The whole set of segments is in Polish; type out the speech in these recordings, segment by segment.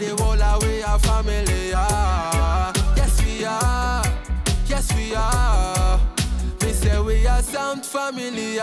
the whole are family. Ah. Yes, we are. Yes, we are. Me say we are sound family.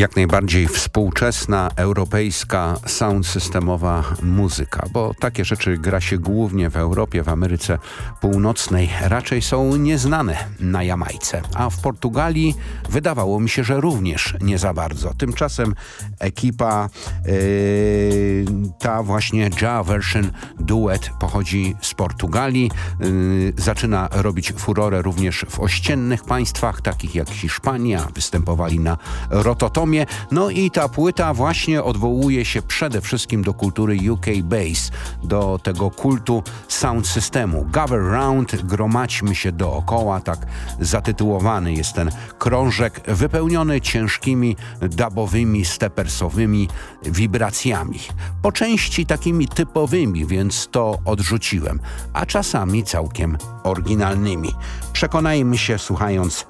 Jak najbardziej współczesna, europejska, sound systemowa muzyka, bo takie rzeczy gra się głównie w Europie, w Ameryce Północnej, raczej są nieznane na Jamajce, a w Portugalii wydawało mi się, że również nie za bardzo. Tymczasem ekipa, yy, ta właśnie Ja Version Duet pochodzi z Portugalii, yy, zaczyna robić furorę również w ościennych państwach, takich jak Hiszpania, występowali na Rototomie, no i ta płyta właśnie odwołuje się przede wszystkim do kultury UK Bass, do tego kultu sound systemu. Gather Round, gromadźmy się dookoła, tak zatytułowany jest ten krążek, wypełniony ciężkimi, dubowymi, stepersowymi wibracjami. Po części takimi typowymi, więc to odrzuciłem, a czasami całkiem oryginalnymi. Przekonajmy się słuchając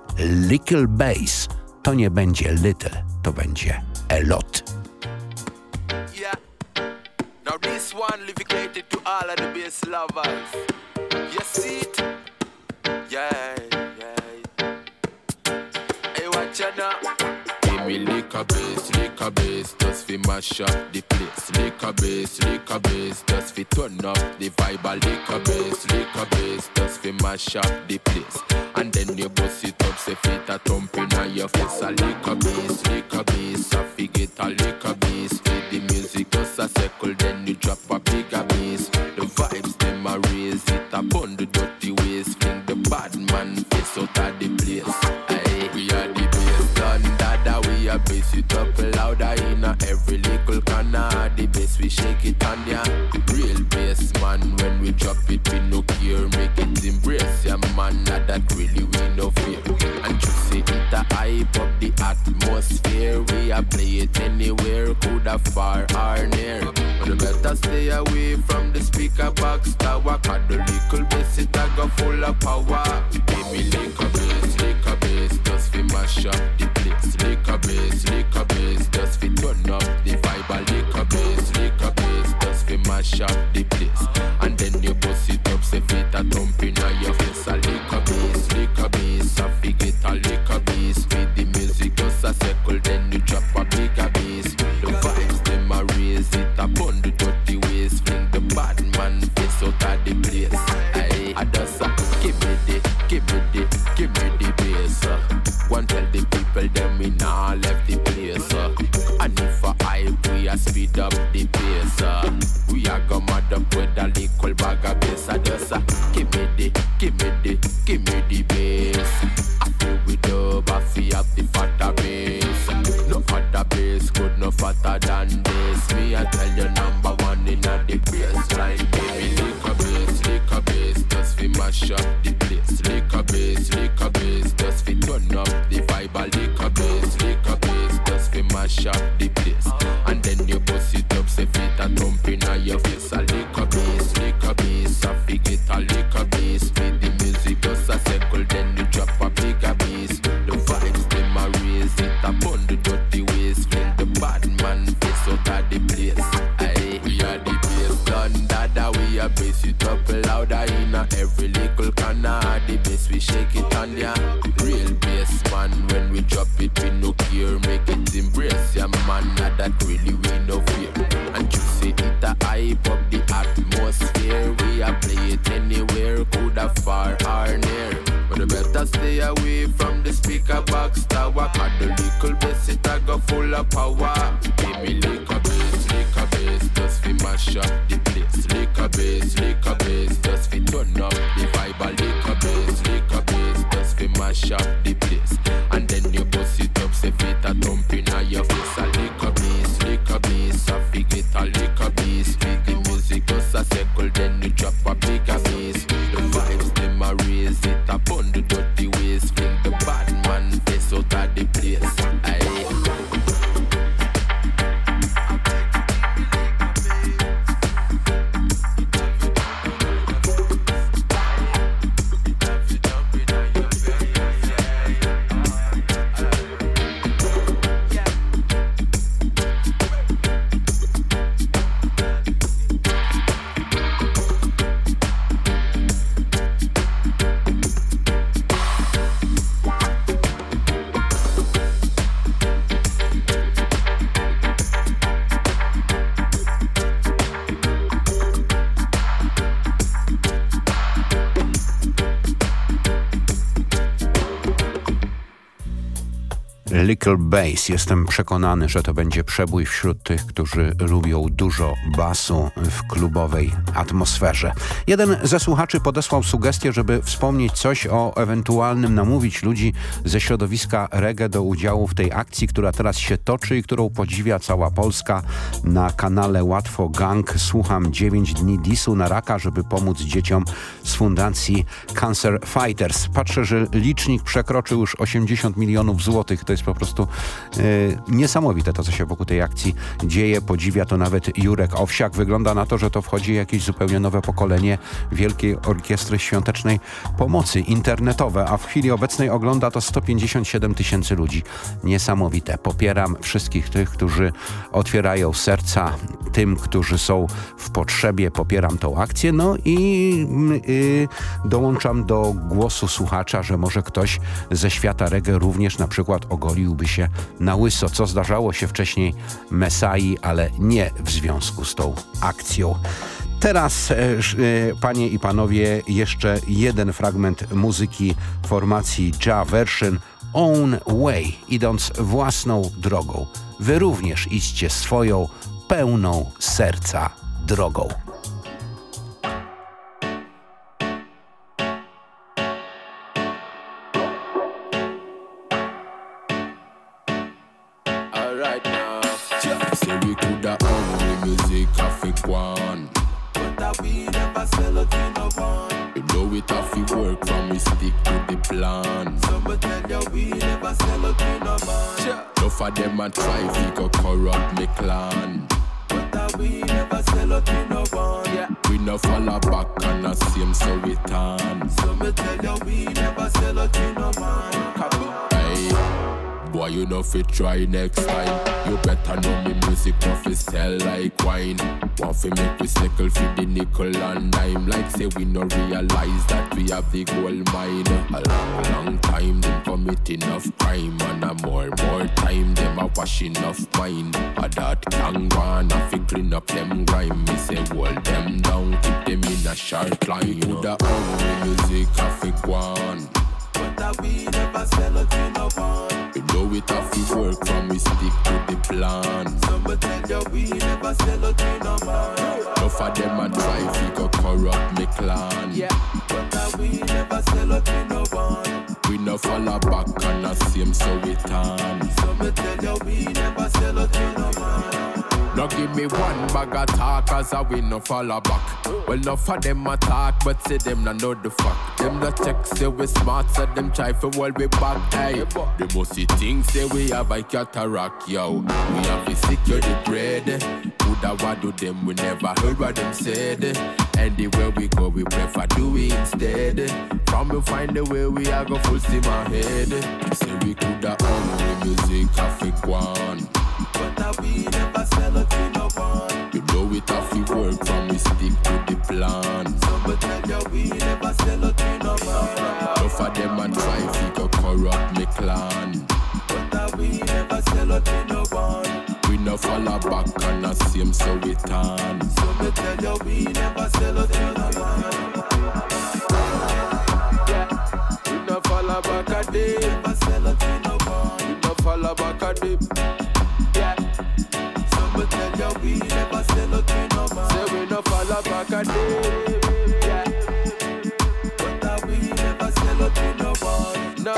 Little Bass, to nie będzie little, to będzie a lot. Yeah. Now this one dedicated to all of the bass lovers. You see it? Yeah, yeah. Hey, watch out now. Give me liquor bass, liquor bass, just fi mash up the place. Liquor bass, liquor bass, just fi turn up the vibe. A liquor bass, liquor bass, just fi mash up the place. And then you bust it up, say fit a thump inna your face. A liquor bass, liquor bass, a fi get a liquor bass. Fit the music just a circle, then you drop a bigger bass. The vibes them a raise it upon the dirty ways. Fling the bad man face out of the louder in a every little corner. The bass we shake it on ya. Real bass man when we drop it we no care. Make it embrace ya man, not that really we no fear. And you see it a hype up the atmosphere. We a play it anywhere, coulda far or near. But you better stay away from the speaker box tower. Cause the little bass it a go full of power. Give me liquor bass, fi mash up the place. Liquor bass, liquor bass, just fi turn up the vibe. A liquor bass, liquor bass, just fi mash up the place. And then you bust it up, say fit a thump inna your face. A bass it up louder in every little corner. The bass we shake it on ya. Real bass man when we drop it we no care. Make it embrace ya man, not that really we no fear. And you see it a hype up the atmosphere. We a play it anywhere, coulda far or near. But you better stay away from the speaker box tower. Cause the little bass it a go full of power. Give me liquor bass, liquor bass, just fi mash up the place. Liquor bass, liquor bass, just fi turn up the vibe. A liquor bass, liquor bass, just fi mash up the place. And then you bust it up, say fit a thump inna your face. A liquor bass, liquor bass, a fi get a liquor bass. With the music just a circle, then you drop a bigger bass. Little Bass. Jestem przekonany, że to będzie przebój wśród tych, którzy lubią dużo basu w klubowej atmosferze. Jeden ze słuchaczy podesłał sugestię, żeby wspomnieć coś o ewentualnym namówić ludzi ze środowiska reggae do udziału w tej akcji, która teraz się toczy i którą podziwia cała Polska na kanale Łatwo Gang. Słucham 9 dni disu na raka, żeby pomóc dzieciom z fundacji Cancer Fighters. Patrzę, że licznik przekroczył już 80 milionów złotych. To jest po prostu e, niesamowite to, co się wokół tej akcji dzieje. Podziwia to nawet Jurek Owsiak. Wygląda na to, że to wchodzi jakieś zupełnie nowe pokolenie Wielkiej Orkiestry Świątecznej Pomocy internetowe, a w chwili obecnej ogląda to 157 tysięcy ludzi. Niesamowite. Popieram wszystkich tych, którzy otwierają serca tym, którzy są w potrzebie. Popieram tą akcję. No i yy, dołączam do głosu słuchacza, że może ktoś ze świata reggae również na przykład ogoliłby się na łyso, co zdarzało się wcześniej Mesai, ale nie w związku z tą akcją. Teraz, e, e, panie i panowie, jeszcze jeden fragment muzyki formacji Ja Version Own Way, idąc własną drogą. Wy również idźcie swoją, pełną serca drogą. Of them a try fi go corrupt me clan. But uh, we never sell out to no one. Yeah. We no follow back the same so we turn. So me tell you we never sell out to no man. Boy, you know fi try next time. You better know me music no fi sell like wine. Want fi make we sickle fi the nickel and dime. Like say we no realize that we have the gold mine. A long, long time them commit enough crime and a more, more time them a wash enough mine. A that can on a fi clean up them grime. Me say hold them down, keep them in a sharp line. You the only music a fi go on. But we never sell it to no one. We know it have to work from we stick to the plan. Some tell you we never sell a to no man. Enough of them a try fi go corrupt me clan. Yeah, but uh, we never sell a to no one. We no follow back and the same so we turn. Some tell you we never sell a to no man. Now give me one bag of talk as I win no follow back. Well, enough of them attack, but see them not know the fuck. Them not check say we smart, so them try for hold we back. Hey, the most things say we have a cataract, yo. We have to secure the bread. Woulda what do them, we never heard what them said. Anywhere we go, we prefer do it instead. From we find the way we are go full steam ahead. Say we coulda own the music, I one. But we never sell it to no one. You know it to work from we stick to the plan. Some tell you we never sell it to no man. Enough of them and try to go corrupt me clan. But we never sell it to no one. We no follow back and the same so we turn. So me tell you we never sell it to no man. Yeah, we no follow back a day. Never sell it to no one. We no follow back a day Say we no follow back a day. Yeah. But uh, we never sell out to no man. No.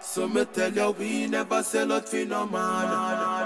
So me tell you we never sell out to no man.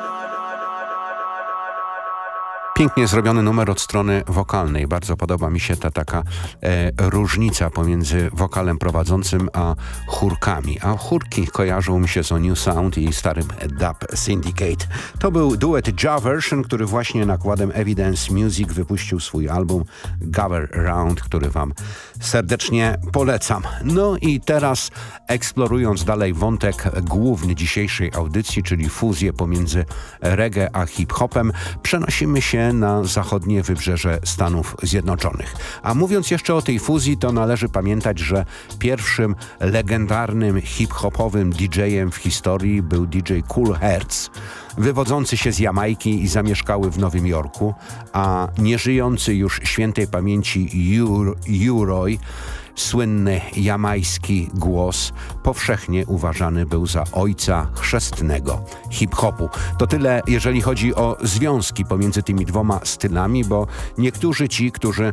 Pięknie zrobiony numer od strony wokalnej. Bardzo podoba mi się ta taka e, różnica pomiędzy wokalem prowadzącym a chórkami. A chórki kojarzą mi się z New Sound i starym Dub Syndicate. To był duet Ja Version, który właśnie nakładem Evidence Music wypuścił swój album Gather Round, który wam serdecznie polecam. No i teraz eksplorując dalej wątek główny dzisiejszej audycji, czyli fuzję pomiędzy reggae a hip-hopem, przenosimy się na zachodnie wybrzeże Stanów Zjednoczonych. A mówiąc jeszcze o tej fuzji, to należy pamiętać, że pierwszym legendarnym hip-hopowym DJ-em w historii był DJ Cool Hertz, wywodzący się z Jamajki i zamieszkały w Nowym Jorku, a nieżyjący już świętej pamięci Uroy Słynny jamajski głos powszechnie uważany był za ojca chrzestnego hip-hopu. To tyle, jeżeli chodzi o związki pomiędzy tymi dwoma stylami, bo niektórzy ci, którzy,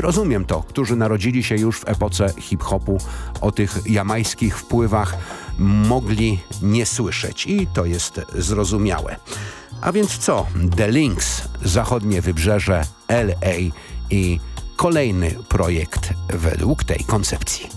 rozumiem to, którzy narodzili się już w epoce hip-hopu, o tych jamajskich wpływach mogli nie słyszeć i to jest zrozumiałe. A więc co? The Links, zachodnie wybrzeże, LA i kolejny projekt według tej koncepcji.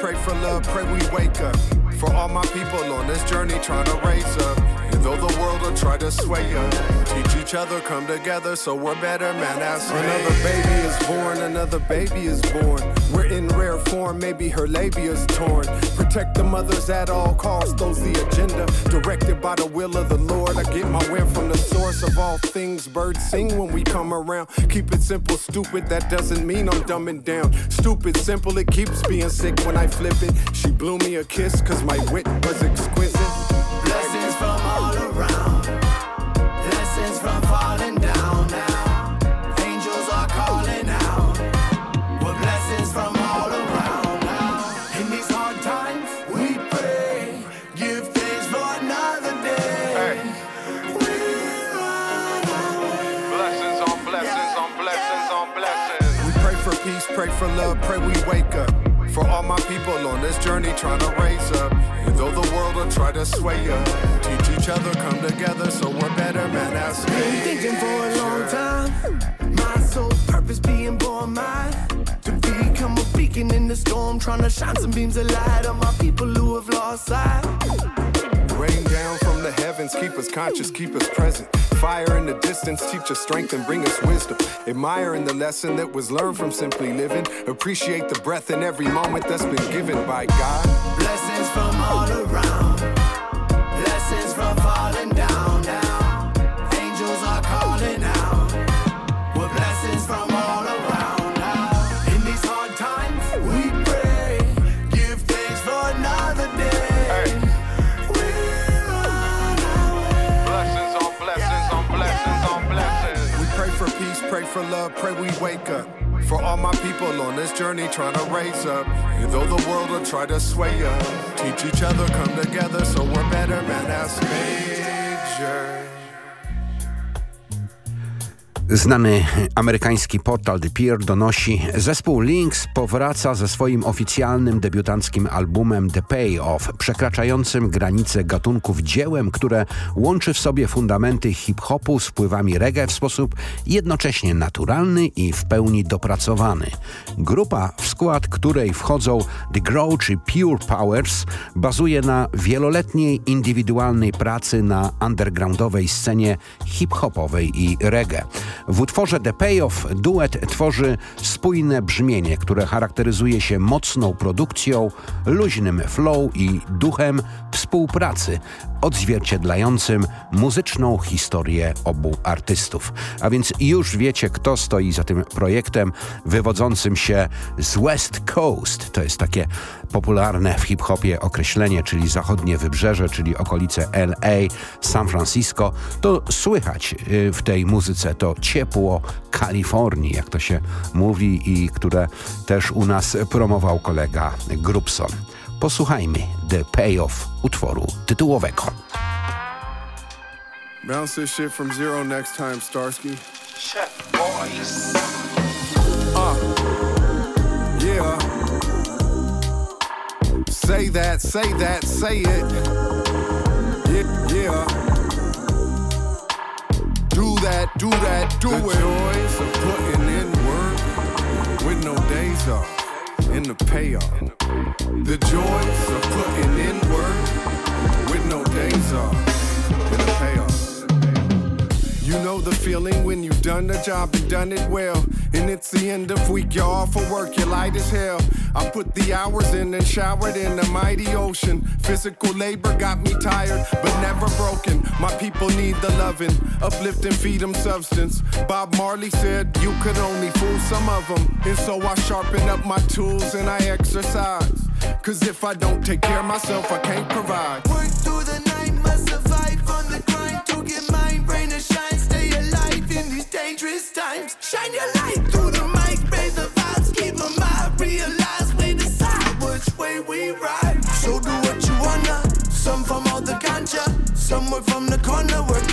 Pray for love, pray we wake up. For all my people on this journey trying to raise up. Though the world will try to sway us, teach each other, come together so we're better, man. That's another baby is born, another baby is born. We're in rare form, maybe her labia's torn. Protect the mothers at all costs, those the agenda. Directed by the will of the Lord, I get my wind from the source of all things. Birds sing when we come around. Keep it simple, stupid, that doesn't mean I'm dumbing down. Stupid, simple, it keeps being sick when I flip it. She blew me a kiss, cause my wit was exquisite. Pray we wake up. For all my people on this journey trying to raise up. And though the world will try to sway us, teach each other, come together so we're better, man. That's Been thinking for a long time. My sole purpose being born mine. To become a beacon in the storm, trying to shine some beams of light on my people who have lost sight. Rain down from the heavens, keep us conscious, keep us present. Fire in the distance, teach us strength and bring us wisdom. Admiring the lesson that was learned from simply living. Appreciate the breath in every moment that's been given by God. Blessings from all around. Pray we wake up. For all my people on this journey trying to raise up. And though the world will try to sway us, teach each other, come together so we're better, man. That's major. Znany amerykański portal The Peer donosi, zespół Lynx powraca ze swoim oficjalnym debiutanckim albumem The Payoff, przekraczającym granice gatunków dziełem, które łączy w sobie fundamenty hip-hopu z wpływami reggae w sposób jednocześnie naturalny i w pełni dopracowany. Grupa, w skład której wchodzą The Grow czy Pure Powers, bazuje na wieloletniej indywidualnej pracy na undergroundowej scenie hip-hopowej i reggae. W utworze The Payoff duet tworzy spójne brzmienie, które charakteryzuje się mocną produkcją, luźnym flow i duchem współpracy, odzwierciedlającym muzyczną historię obu artystów. A więc już wiecie, kto stoi za tym projektem wywodzącym się z West Coast. To jest takie popularne w hip-hopie określenie, czyli zachodnie wybrzeże, czyli okolice LA, San Francisco. To słychać y, w tej muzyce to ciepło Kalifornii, jak to się mówi i które też u nas promował kolega Grubson. Posłuchajmy The Payoff utworu tytułowego. Bounce this shit from zero next time, Starsky. Chef boys. Uh, yeah. Say that, say that, say it. Yeah, yeah. Do that, do that, do the it. The joys of putting in work with no days off in the payoff. The joys of putting in work with no days off in the payoff. You know the feeling when you've done the job and done it well. And it's the end of week, you're off for work, you're light as hell. I put the hours in and showered in the mighty ocean. Physical labor got me tired, but never broken. My people need the loving, uplift and feed them substance. Bob Marley said you could only fool some of them. And so I sharpen up my tools and I exercise. Cause if I don't take care of myself, I can't provide. Work through the night, dangerous times. Shine your light through the mic, raise the vibes, keep them mind. Realize we decide which way we ride. So do what you wanna. Some from all the ganja, some work from the corner, working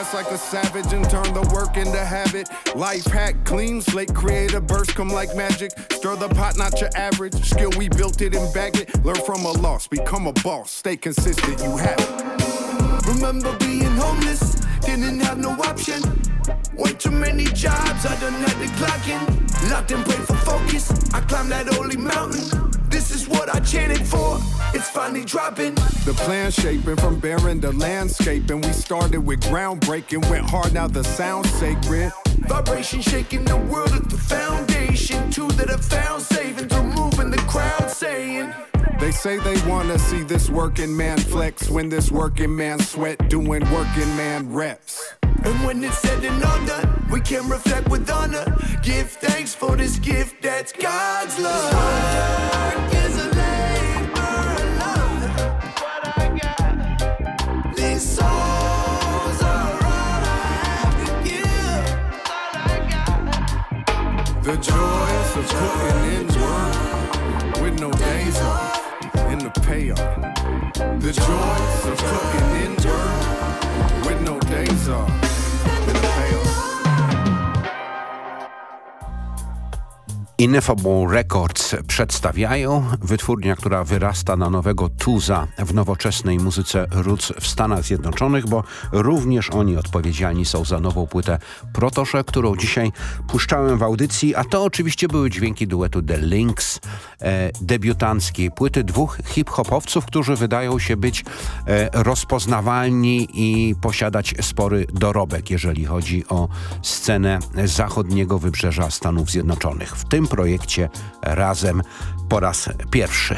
Task like a savage and turn the work into habit. Life hack, clean slate, create a burst, come like magic. Stir the pot, not your average. Skill, we built it and bag it. Learn from a loss, become a boss. Stay consistent, you have it. Remember being homeless, didn't have no option. Way too many jobs, I done had to clock in. Locked and prayed for focus, I climbed that holy mountain. This is what I chanted for, it's finally dropping. The plan shaping from barren to landscaping. We started with groundbreaking, went hard, now the sound sacred. Vibration shaking the world at the foundation. Two that have found savings, removing the crowd saying. They say they wanna see this working man flex when this working man sweat doing working man reps. And when it's said and all done, we can reflect with honor. Give thanks for this gift that's God's love. Work is a labor of love. What I got. These souls are all I have to give. I got. The joys of putting in work with no days off and the payoff. The joys of putting in work with no days off Ineffable Records przedstawiają wytwórnia, która wyrasta na nowego tuza w nowoczesnej muzyce roots w Stanach Zjednoczonych, bo również oni odpowiedzialni są za nową płytę Protosze, którą dzisiaj puszczałem w audycji, a to oczywiście były dźwięki duetu The Links, e, debiutanckiej płyty dwóch hip-hopowców, którzy wydają się być e, rozpoznawalni i posiadać spory dorobek, jeżeli chodzi o scenę zachodniego wybrzeża Stanów Zjednoczonych. W tym projekcie razem po raz pierwszy.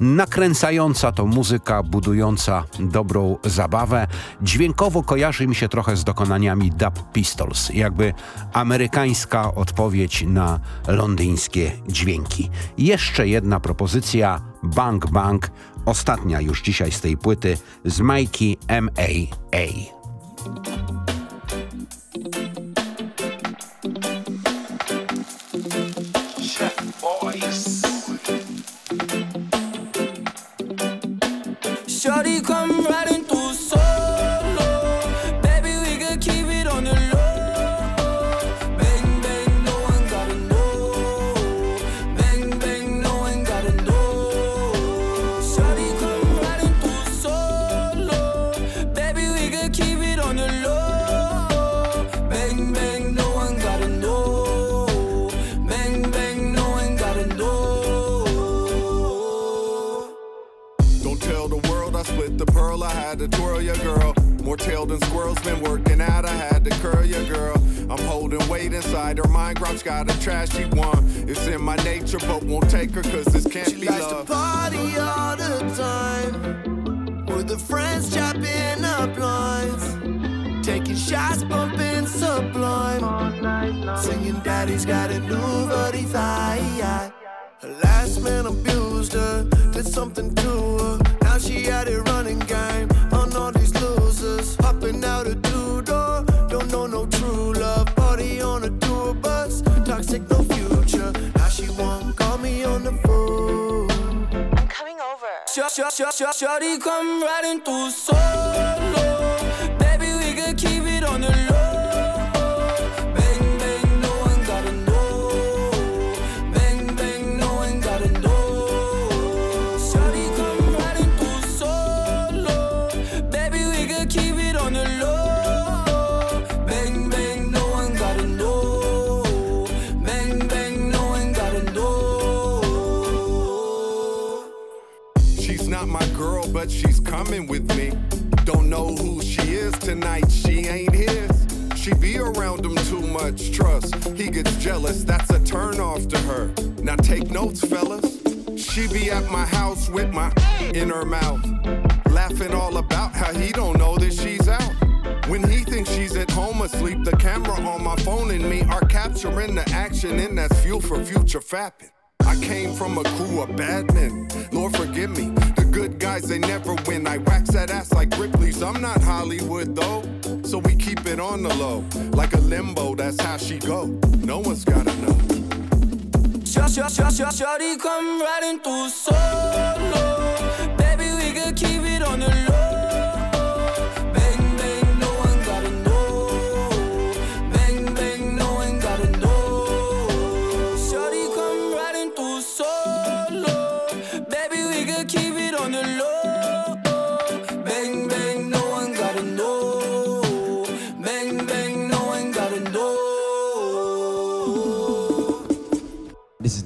Nakręcająca to muzyka, budująca dobrą zabawę. Dźwiękowo kojarzy mi się trochę z dokonaniami Dub Pistols, jakby amerykańska odpowiedź na londyńskie dźwięki. Jeszcze jedna propozycja, Bang Bang, ostatnia już dzisiaj z tej płyty z Mikey M.A.A. Shawty come right into Than squirrels been working out. I had to curl your girl. I'm holding weight inside her mind. Grouch got a trashy one. It's in my nature, but won't take her cause this can't She be likes to love. party all the time. With her friends chopping up lines. Taking shots, bumping sublime. Singing daddy's got a new 45. Her last man abused her, did something to her. Now she had it running game Shawty, come right into solo. Tonight, she ain't his. She be around him too much, trust. He gets jealous, that's a turn off to her. Now take notes, fellas. She be at my house with my in her mouth, laughing all about how he don't know that she's out. When he thinks she's at home asleep, the camera on my phone and me are capturing the action, and that's fuel for future fapping. I came from a crew of bad men. Lord forgive me. Good guys they never win. I wax that ass like Ripley's. I'm not Hollywood though, so we keep it on the low, like a limbo. That's how she go. No one's gotta know. Shorty come riding through solo. Baby, we could keep it on the low.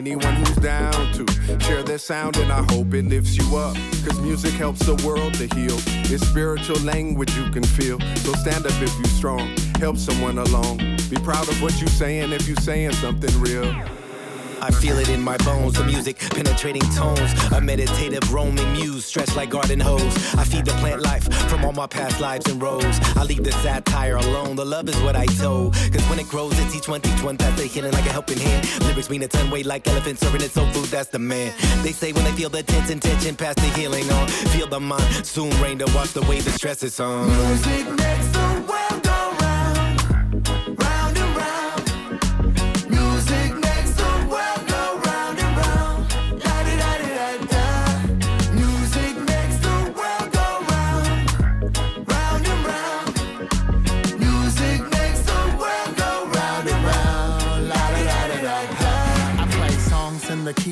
anyone who's down to share their sound, and I hope it lifts you up. Cause music helps the world to heal. It's spiritual language you can feel. So stand up if you're strong, help someone along. Be proud of what you're saying if you're saying something real. I feel it in my bones, the music penetrating tones. A meditative roaming muse, stretched like garden hose. I feed the plant life from all my past lives and rows. I leave the satire alone, the love is what I told. Cause when it grows, it's each one, teach one, pass the healing like a helping hand. Lyrics mean a ton weight like elephants serving it soul food, that's the man. They say when they feel the tense and tension, pass the healing on. Feel the mind, soon rain to wash the way the stress is on. Music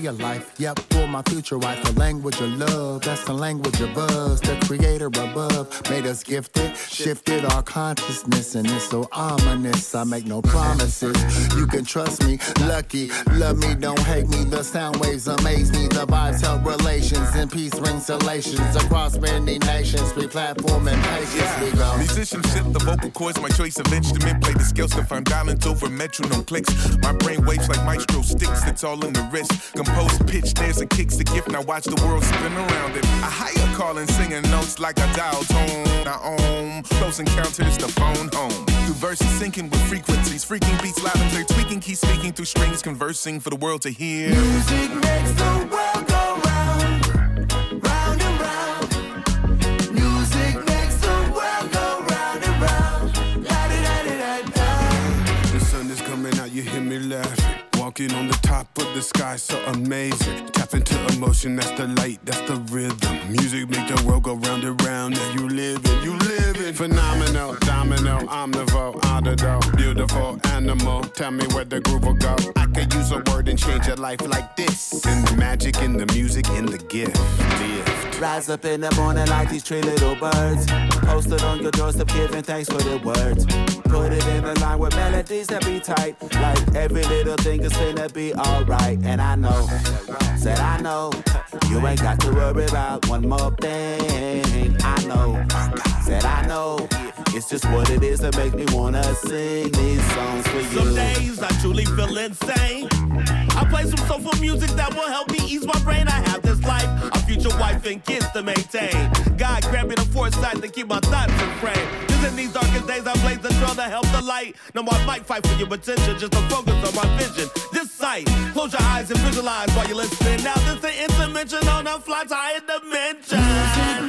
of life. Yep, for my future wife. The language of love, that's the language of us. The creator above made us gifted, shifted our consciousness, and it's so ominous. I make no promises. You can trust me, lucky, love me, don't hate me. The sound waves amaze me. The vibes help relations, and peace brings solations across many nations. We platform and patience, we go. Musicianship, the vocal cords, my choice of instrument. Play the scales to find balance over metronome clicks. My brain waves like maestro sticks, it's all in the wrist. Compose pitch, there's a kicks the gift. Now watch the world spin around it. I hire calling, singing notes like a dial tone. Now own close encounters, the phone home. Through verses syncing with frequencies, freaking beats loud and tweaking keys, speaking through strings, conversing for the world to hear. Music makes the world On the top of the sky, so amazing. Tap into emotion, that's the light, that's the rhythm. Music make the world go round and round. Now you living, you living. Phenomenal, domino, omnivore, underdog, beautiful animal. Tell me where the groove will go. I could use a word and change your life like this. In the magic, in the music, in the gift. Lift. Rise up in the morning like these three little birds. Posted on your doorstep, giving thanks for the words. Put it in a line with melodies that be tight. Like every little thing is finna be alright. And I know, said I know, you ain't got to worry about one more thing. I know, said I know, it's just what it is that make me wanna sing these songs for you. Some days I truly feel insane. I play some soulful music that will help me ease my brain. I have this life, a future wife and kids to maintain. God grant me the foresight to keep my thoughts in frame. In these darkest days, I blaze the trail to help the light. No more might fight for your attention, just to focus on my vision. This sight, close your eyes and visualize while you're listening. Now this is the intervention on a flight higher dimension.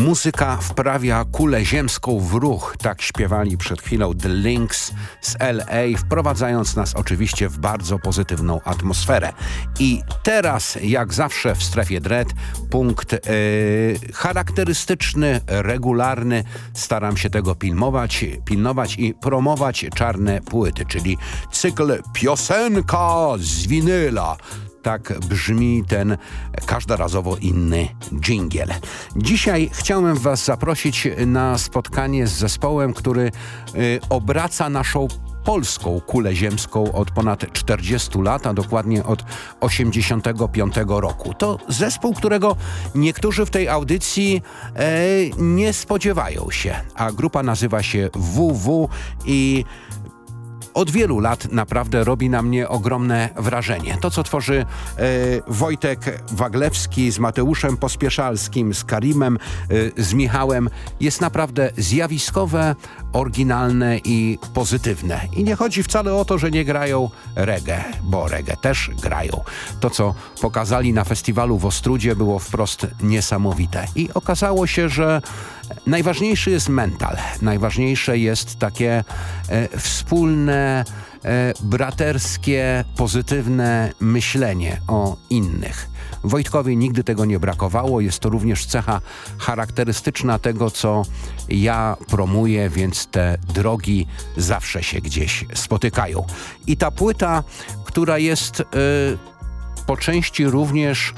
Muzyka wprawia kulę ziemską w ruch, tak śpiewali przed chwilą The Links z LA, wprowadzając nas oczywiście w bardzo pozytywną atmosferę. I teraz, jak zawsze w strefie dread, punkt yy, charakterystyczny, regularny. Staram się tego pilnować, pilnować i promować czarne płyty, czyli cykl piosenka z winyla. Tak brzmi ten każdorazowo inny dżingiel. Dzisiaj chciałem Was zaprosić na spotkanie z zespołem, który y, obraca naszą polską kulę ziemską od ponad 40 lat, a dokładnie od 85 roku. To zespół, którego niektórzy w tej audycji e, nie spodziewają się, a grupa nazywa się WW i od wielu lat naprawdę robi na mnie ogromne wrażenie. To, co tworzy e, Wojtek Waglewski z Mateuszem Pospieszalskim, z Karimem, e, z Michałem, jest naprawdę zjawiskowe, oryginalne i pozytywne. I nie chodzi wcale o to, że nie grają reggae, bo reggae też grają. To, co pokazali na festiwalu w Ostrudzie było wprost niesamowite. I okazało się, że najważniejszy jest mental. Najważniejsze jest takie e, wspólne, e, braterskie, pozytywne myślenie o innych. Wojtkowi nigdy tego nie brakowało. Jest to również cecha charakterystyczna tego, co ja promuję, więc te drogi zawsze się gdzieś spotykają. I ta płyta, która jest y, po części również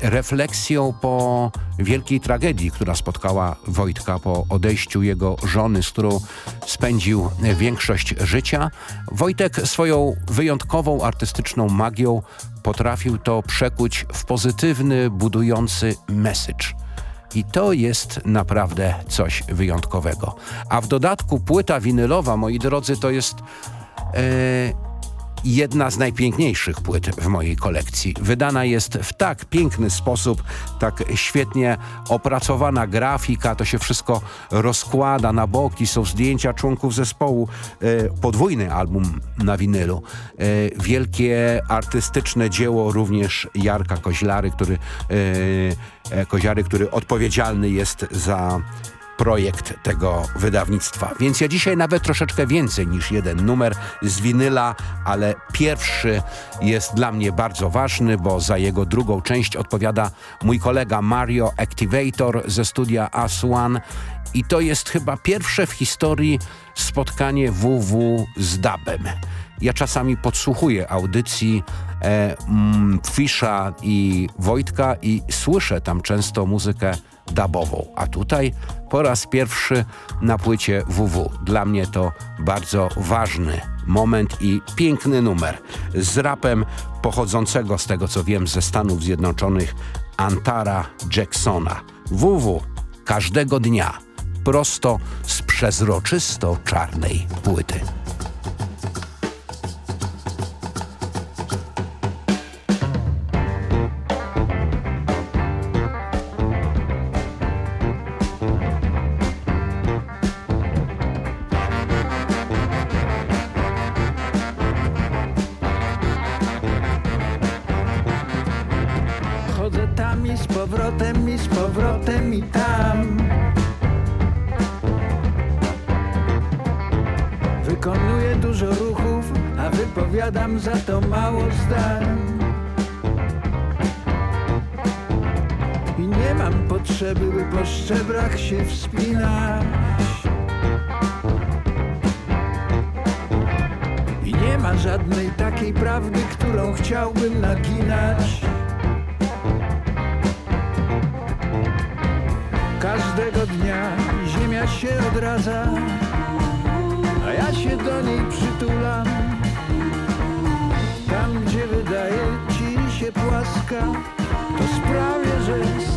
refleksją po wielkiej tragedii, która spotkała Wojtka po odejściu jego żony, z którą spędził większość życia. Wojtek swoją wyjątkową artystyczną magią potrafił to przekuć w pozytywny, budujący message. I to jest naprawdę coś wyjątkowego. A w dodatku płyta winylowa, moi drodzy, to jest... Yy, jedna z najpiękniejszych płyt w mojej kolekcji. Wydana jest w tak piękny sposób, tak świetnie opracowana grafika, to się wszystko rozkłada na boki, są zdjęcia członków zespołu, e, podwójny album na winylu. E, wielkie artystyczne dzieło również Jarka Koźlary, który, e, Koziary, który odpowiedzialny jest za projekt tego wydawnictwa. Więc ja dzisiaj nawet troszeczkę więcej niż jeden numer z winyla, ale pierwszy jest dla mnie bardzo ważny, bo za jego drugą część odpowiada mój kolega Mario Activator ze studia As-One i to jest chyba pierwsze w historii spotkanie WW z dubem. Ja czasami podsłuchuję audycji e, mm, Fisza i Wojtka i słyszę tam często muzykę dubową, a tutaj po raz pierwszy na płycie WW. Dla mnie to bardzo ważny moment i piękny numer z rapem pochodzącego z tego co wiem ze Stanów Zjednoczonych Antara Jacksona. WW każdego dnia prosto z przezroczysto czarnej płyty. ласка, то справді.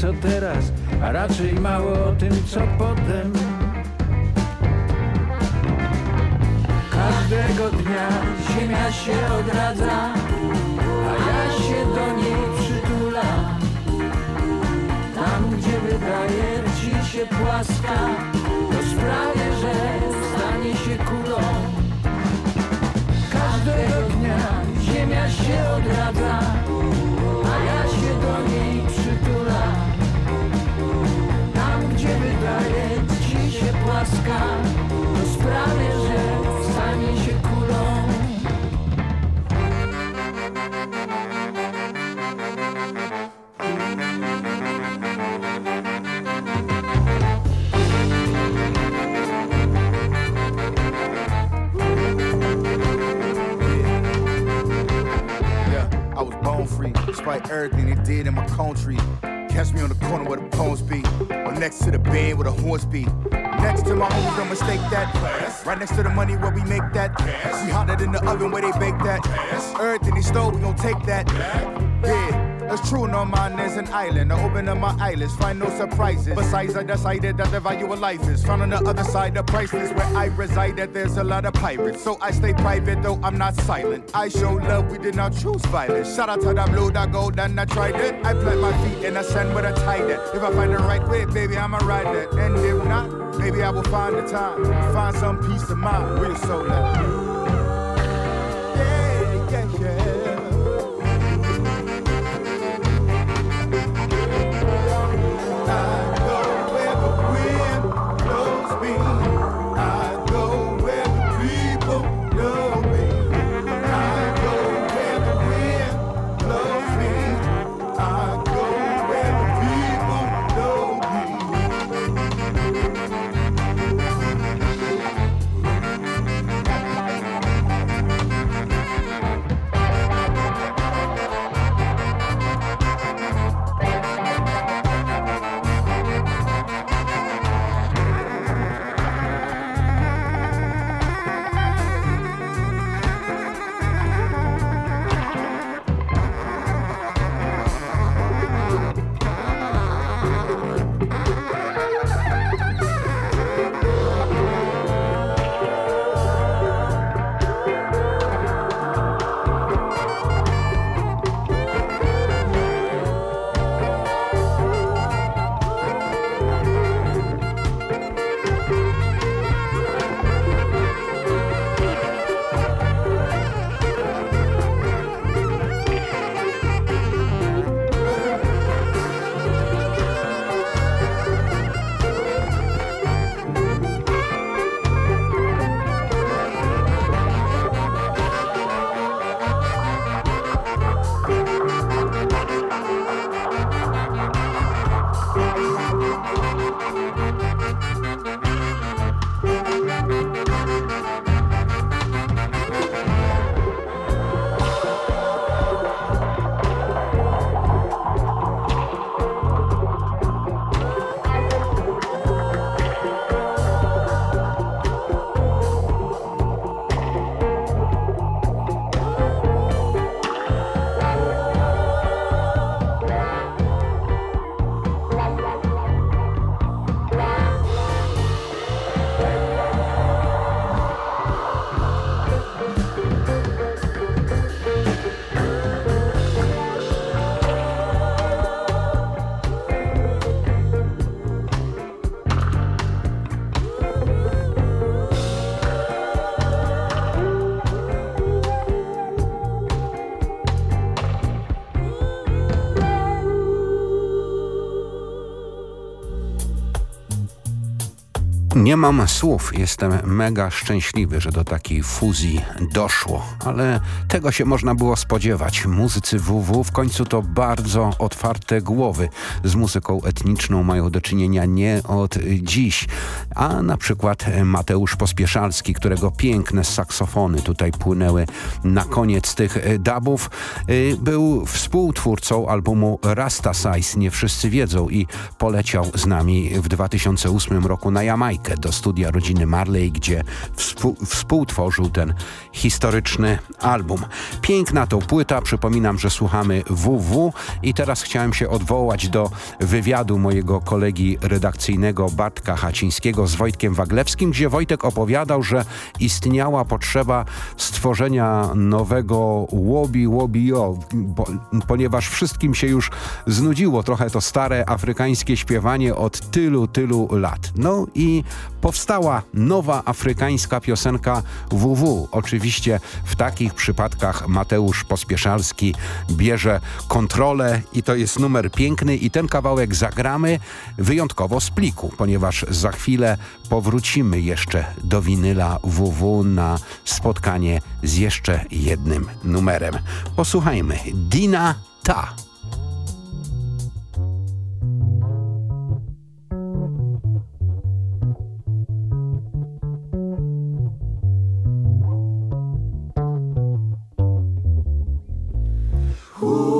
Co teraz, a raczej mało o tym, co potem. Każdego dnia ziemia się odradza, a ja się do niej przytulam. Tam, gdzie wydaje ci się płaska, to sprawię, że stanie się kulą. Każdego dnia ziemia się odradza, Yeah, I was born free, despite everything they did in my country. Catch me on the corner where the poems be, or next to the band where the horns be. Next to my homies, don't mistake that. Right next to the money where we make that. We hotter than the oven where they bake that. Earth Everything they stole, we gon' take that. Yeah. It's true, no man is an island. I open up my eyelids, find no surprises. Besides, I decided that the value of life is found on the other side of priceless. Where I reside, that there's a lot of pirates. So I stay private, though I'm not silent. I show love, we did not choose violence. Shout out to the blue, that gold, and I tried it. I plant my feet in the sand with a tide. If I find the right way, baby, I'ma ride it. And if not, maybe I will find the time. Find some peace of mind. We're so loud. Nie mam słów, jestem mega szczęśliwy, że do takiej fuzji doszło, ale tego się można było spodziewać. Muzycy WW w końcu to bardzo otwarte głowy. Z muzyką etniczną mają do czynienia nie od dziś, a na przykład Mateusz Pospieszalski, którego piękne saksofony tutaj płynęły na koniec tych dubów, y, był współtwórcą albumu Rasta Size, nie wszyscy wiedzą i poleciał z nami w 2008 roku na Jamajkę do studia rodziny Marley, gdzie współ, współtworzył ten historyczny album. Piękna to płyta, przypominam, że słuchamy WW i teraz chciałem się odwołać do wywiadu mojego kolegi redakcyjnego Bartka Hacińskiego z Wojtkiem Waglewskim, gdzie Wojtek opowiadał, że istniała potrzeba stworzenia nowego łobi łobi o, ponieważ wszystkim się już znudziło trochę to stare afrykańskie śpiewanie od tylu, tylu lat. No i powstała nowa afrykańska piosenka WW. Oczywiście w takich przypadkach Mateusz Pospieszalski bierze kontrolę i to jest numer piękny i ten kawałek zagramy wyjątkowo z pliku, ponieważ za chwilę powrócimy jeszcze do winyla WW na spotkanie z jeszcze jednym numerem. Posłuchajmy Dina Ta. Ooh.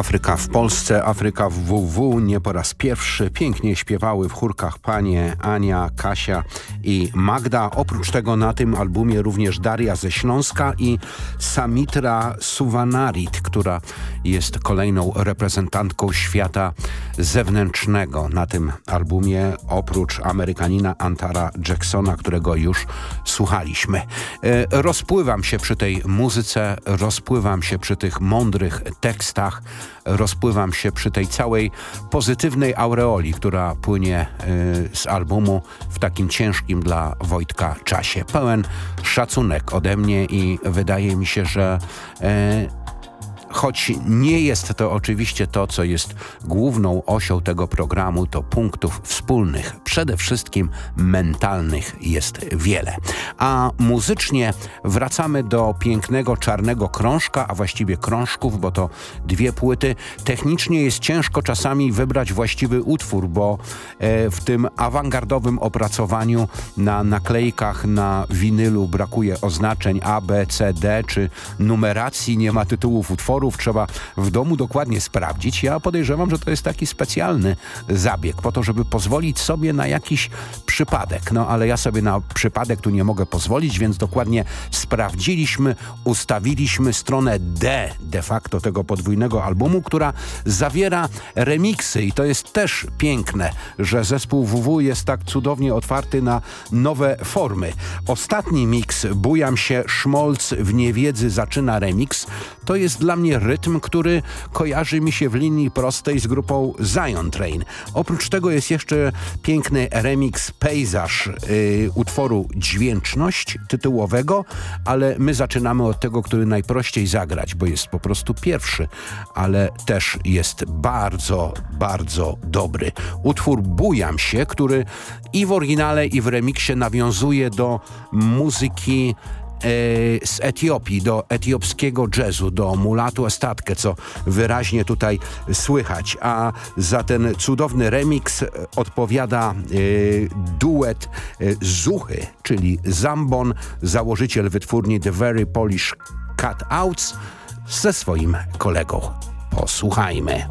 Afryka w Polsce, Afryka w WW nie po raz pierwszy. Pięknie śpiewały w chórkach panie Ania, Kasia i Magda. Oprócz tego na tym albumie również Daria ze Śląska i Samitra Suvanarit, która jest kolejną reprezentantką świata zewnętrznego na tym albumie, oprócz Amerykanina Antara Jacksona, którego już słuchaliśmy. E, rozpływam się przy tej muzyce, rozpływam się przy tych mądrych tekstach, rozpływam się przy tej całej pozytywnej aureoli, która płynie y, z albumu w takim ciężkim dla Wojtka czasie. Pełen szacunek ode mnie i wydaje mi się, że y, Choć nie jest to oczywiście to, co jest główną osią tego programu, to punktów wspólnych, przede wszystkim mentalnych jest wiele. A muzycznie wracamy do pięknego czarnego krążka, a właściwie krążków, bo to dwie płyty. Technicznie jest ciężko czasami wybrać właściwy utwór, bo e, w tym awangardowym opracowaniu na naklejkach na winylu brakuje oznaczeń A, B, C, D czy numeracji, nie ma tytułów utworów trzeba w domu dokładnie sprawdzić. Ja podejrzewam, że to jest taki specjalny zabieg po to, żeby pozwolić sobie na jakiś przypadek. No ale ja sobie na przypadek tu nie mogę pozwolić, więc dokładnie sprawdziliśmy, ustawiliśmy stronę D de facto tego podwójnego albumu, która zawiera remiksy i to jest też piękne, że zespół WW jest tak cudownie otwarty na nowe formy. Ostatni miks Bujam się Szmolc w niewiedzy zaczyna remix. To jest dla mnie rytm, który kojarzy mi się w linii prostej z grupą Zion Train. Oprócz tego jest jeszcze piękny remix Pejzaż yy, utworu Dźwięczność tytułowego, ale my zaczynamy od tego, który najprościej zagrać, bo jest po prostu pierwszy, ale też jest bardzo, bardzo dobry. Utwór Bujam się, który i w oryginale i w remiksie nawiązuje do muzyki z Etiopii, do etiopskiego jazzu, do mulatu estatkę, co wyraźnie tutaj słychać. A za ten cudowny remix odpowiada e, duet e, Zuchy, czyli Zambon, założyciel wytwórni The Very Polish Cutouts ze swoim kolegą. Posłuchajmy.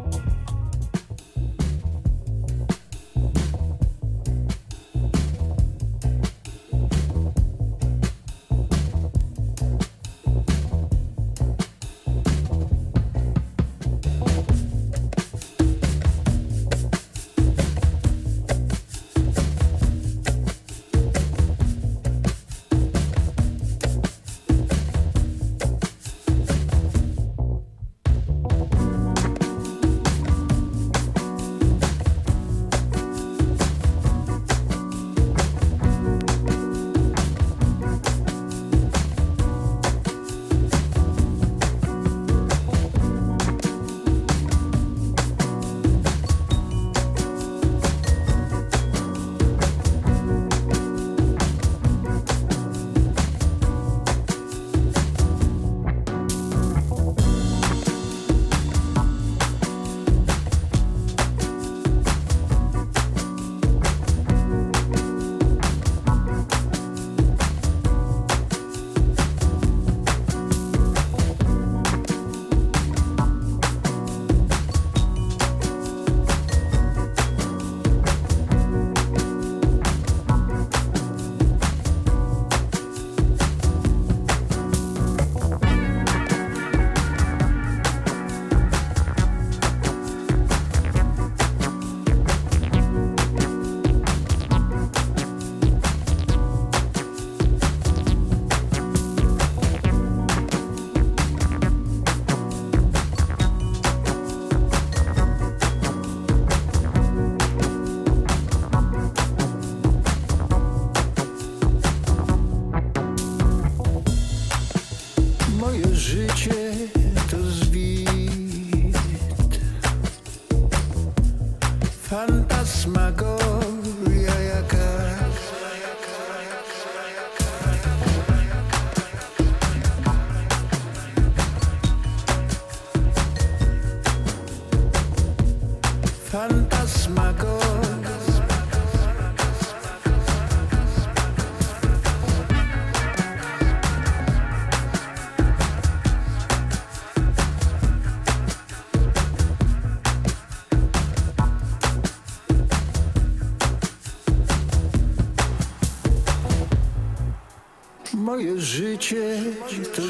Change.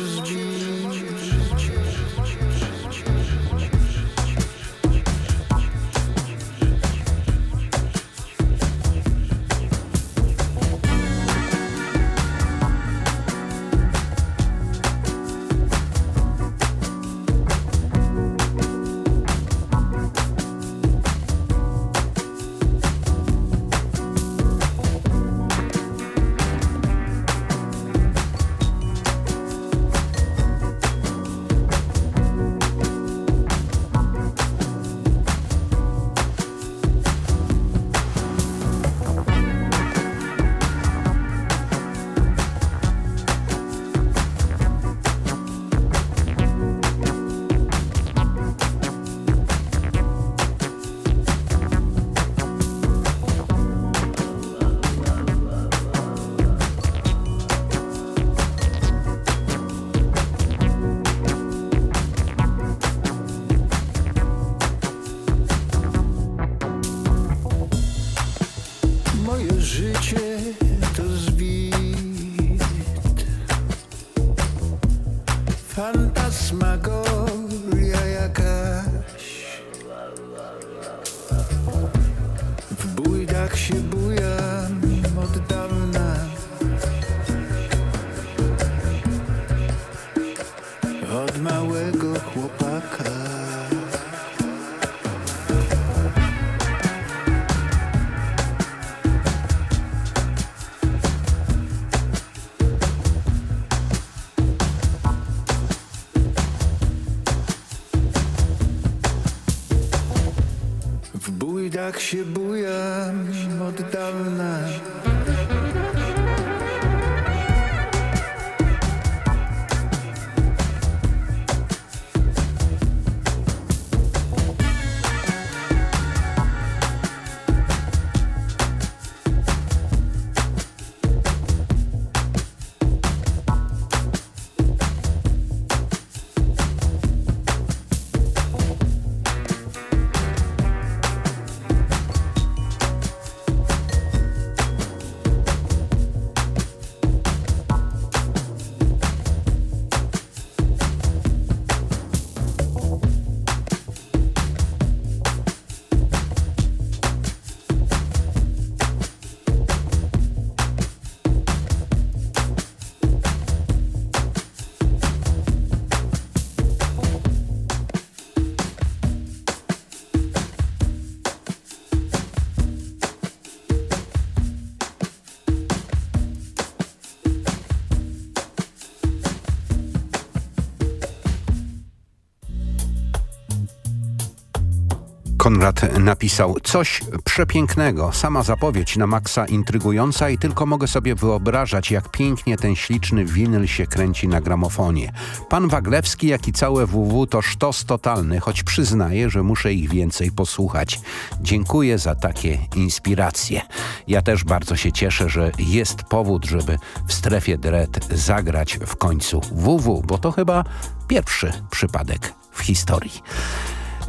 Napisał coś przepięknego, sama zapowiedź na maksa intrygująca i tylko mogę sobie wyobrażać, jak pięknie ten śliczny winyl się kręci na gramofonie. Pan Waglewski, jak i całe WW to sztos totalny, choć przyznaję, że muszę ich więcej posłuchać. Dziękuję za takie inspiracje. Ja też bardzo się cieszę, że jest powód, żeby w strefie dread zagrać w końcu WW, bo to chyba pierwszy przypadek w historii.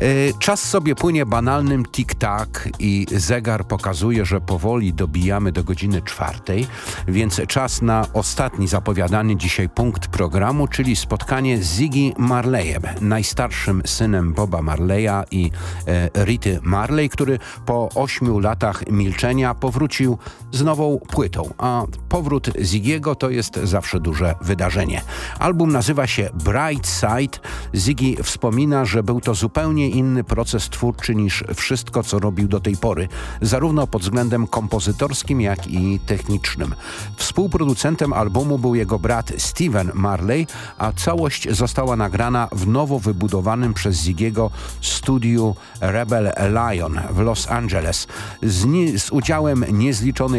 E, czas sobie płynie banalnym tik-tak i zegar pokazuje, że powoli dobijamy do godziny czwartej, więc czas na ostatni zapowiadany dzisiaj punkt programu, czyli spotkanie z Ziggy Marleyem, najstarszym synem Boba Marleya i e, Rity Marley, który po ośmiu latach milczenia powrócił z nową płytą, a powrót Ziggiego to jest zawsze duże wydarzenie. Album nazywa się Bright Side. Ziggy wspomina, że był to zupełnie inny proces twórczy niż wszystko, co robił do tej pory, zarówno pod względem kompozytorskim, jak i technicznym. Współproducentem albumu był jego brat Steven Marley, a całość została nagrana w nowo wybudowanym przez Ziggiego studiu Rebel Lion w Los Angeles z, z udziałem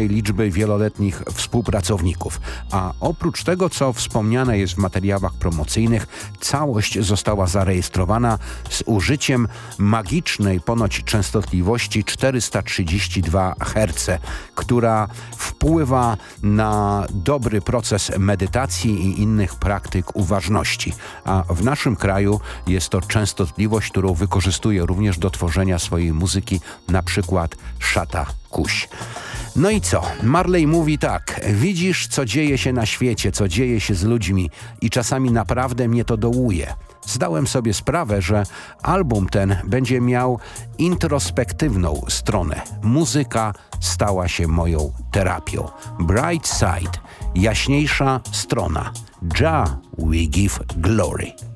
liczby wieloletnich współpracowników. A oprócz tego, co wspomniane jest w materiałach promocyjnych, całość została zarejestrowana z użyciem magicznej ponoć częstotliwości 432 Hz, która wpływa na dobry proces medytacji i innych praktyk uważności. A w naszym kraju jest to częstotliwość, którą wykorzystuje również do tworzenia swojej muzyki na przykład Szata Kuś. No i co? Marley mówi tak, widzisz co dzieje się na świecie, co dzieje się z ludźmi i czasami naprawdę mnie to dołuje. Zdałem sobie sprawę, że album ten będzie miał introspektywną stronę. Muzyka stała się moją terapią. Bright Side, jaśniejsza strona. Ja, we give glory.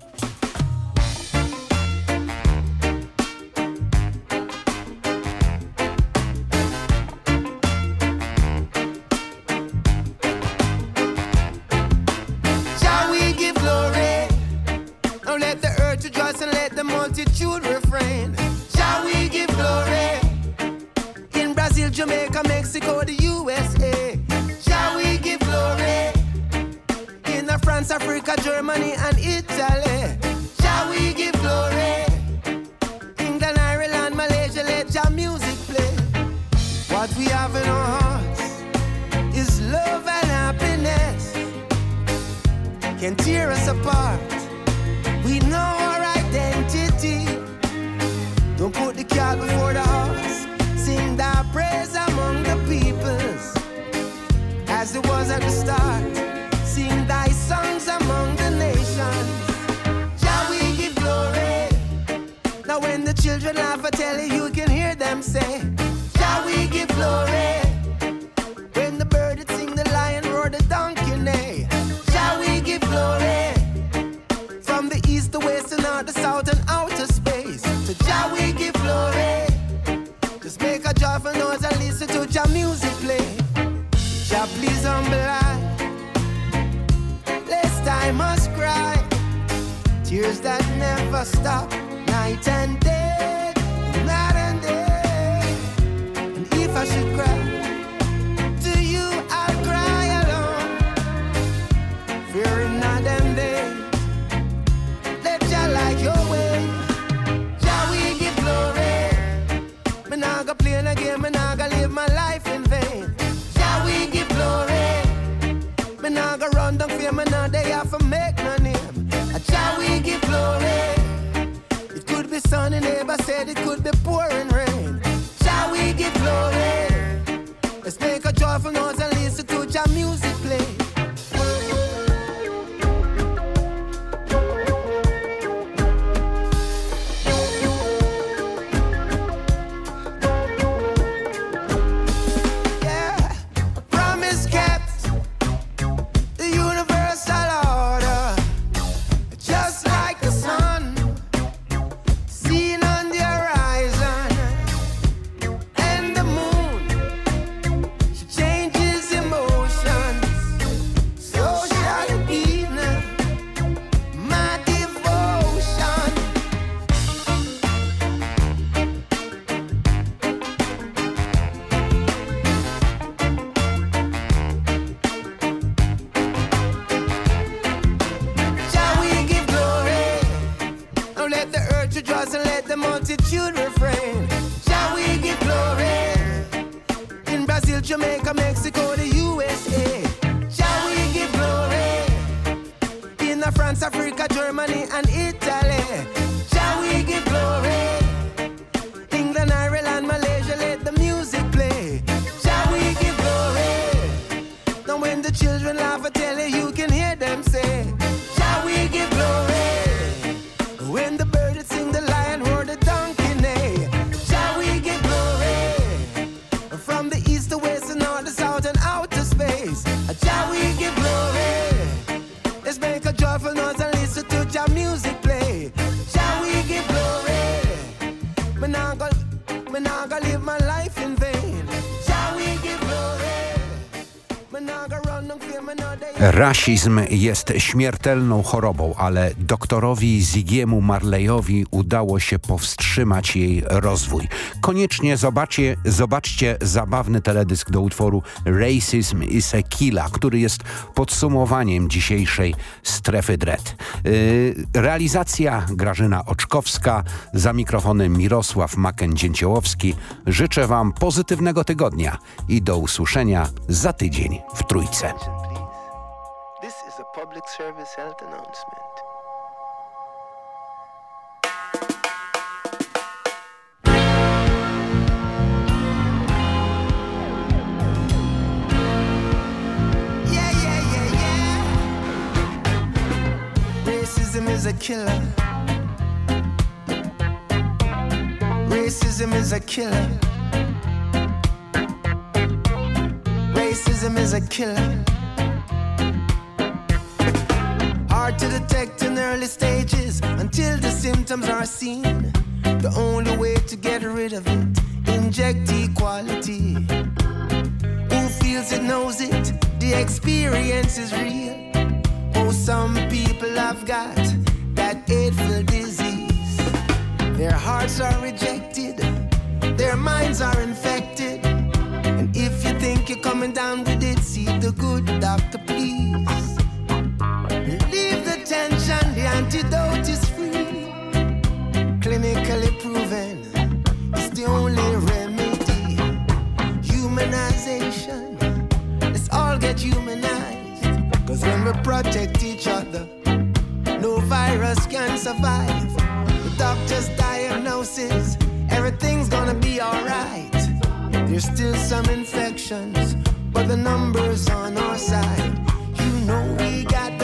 Germany and Italy. Shall we give glory? England, Ireland, Malaysia, let your music play. What we have in our hearts is love and happiness. Can tear us apart. We know our identity. Don't put the cat before the horse. Sing thy praise among the peoples, as it was at the start. say, Shall we give glory? When the bird it sing, the lion roar, the donkey neigh. Shall we give glory? From the east, the west, and north, the south, and outer space. To Jah we give glory. Just make a joyful noise and listen to Jah music play. Jah please humble I. Lest I must cry. Tears that never stop. children. Rasizm jest śmiertelną chorobą, ale doktorowi Zigiemu Marleyowi udało się powstrzymać jej rozwój. Koniecznie zobaczcie, zobaczcie zabawny teledysk do utworu Racism is a Killa, który jest podsumowaniem dzisiejszej strefy dread. Yy, realizacja Grażyna Oczkowska, za mikrofonem Mirosław Maken-Dzięciołowski. Życzę Wam pozytywnego tygodnia i do usłyszenia za tydzień w Trójce. public service health announcement. Yeah, yeah, yeah, yeah. Racism is a killer. Racism is a killer. Racism is a killer. To detect in early stages until the symptoms are seen. The only way to get rid of it, inject equality. Who feels it knows it, the experience is real. Oh, some people have got that hateful disease. Their hearts are rejected, their minds are infected. And if you think you're coming down with it, see the good doctor, please. Antidote is free. Clinically proven, it's the only remedy. Humanization, let's all get humanized. Cause when we protect each other, no virus can survive. The doctor's diagnosis, everything's gonna be alright. There's still some infections, but the numbers on our side. You know we got